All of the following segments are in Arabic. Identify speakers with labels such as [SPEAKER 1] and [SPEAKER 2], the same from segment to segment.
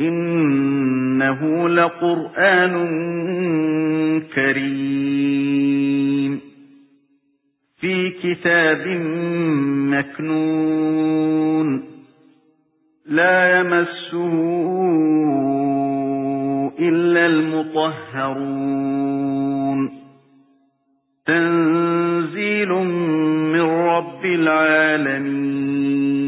[SPEAKER 1] إِنَّهُ لَقُرْآنٌ كَرِيمٌ. فِي كِتَابٍ مَّكْنُونٍ. لَّا يَمَسُّهُ إِلَّا الْمُطَهَّرُونَ. تَنزِيلٌ مِّن رَّبِّ الْعَالَمِينَ.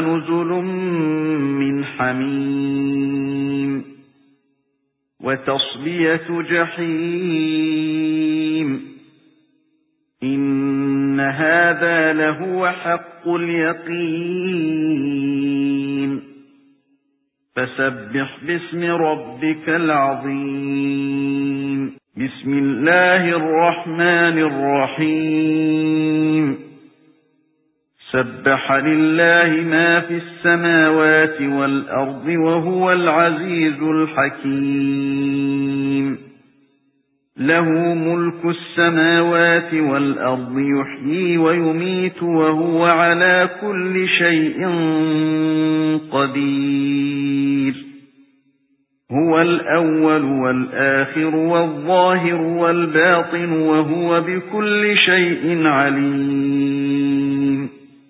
[SPEAKER 1] فَنُزُلٌ مِّنْ حَمِيمٍ وَتَصْلِيَةُ جَحِيمٍ إِنَّ هَذَا لَهُوَ حَقُّ الْيَقِينِ فَسَبِّحْ بِاسْمِ رَبِّكَ الْعَظِيمِ بِسْمِ اللَّهِ الرَّحْمَنِ الرَّحِيمِ سَبَّحَ لِلَّهِ مَا فِي السَّمَاوَاتِ وَالْأَرْضِ وَهُوَ الْعَزِيزُ الْحَكِيمُ. لَهُ مُلْكُ السَّمَاوَاتِ وَالْأَرْضِ يُحْيِي وَيُمِيتُ وَهُوَ عَلَى كُلِّ شَيْءٍ قَدِيرٌ. هُوَ الْأَوَّلُ وَالْآخِرُ وَالظَّاهِرُ وَالْبَاطِنُ وَهُوَ بِكُلِّ شَيْءٍ عَلِيمٌ.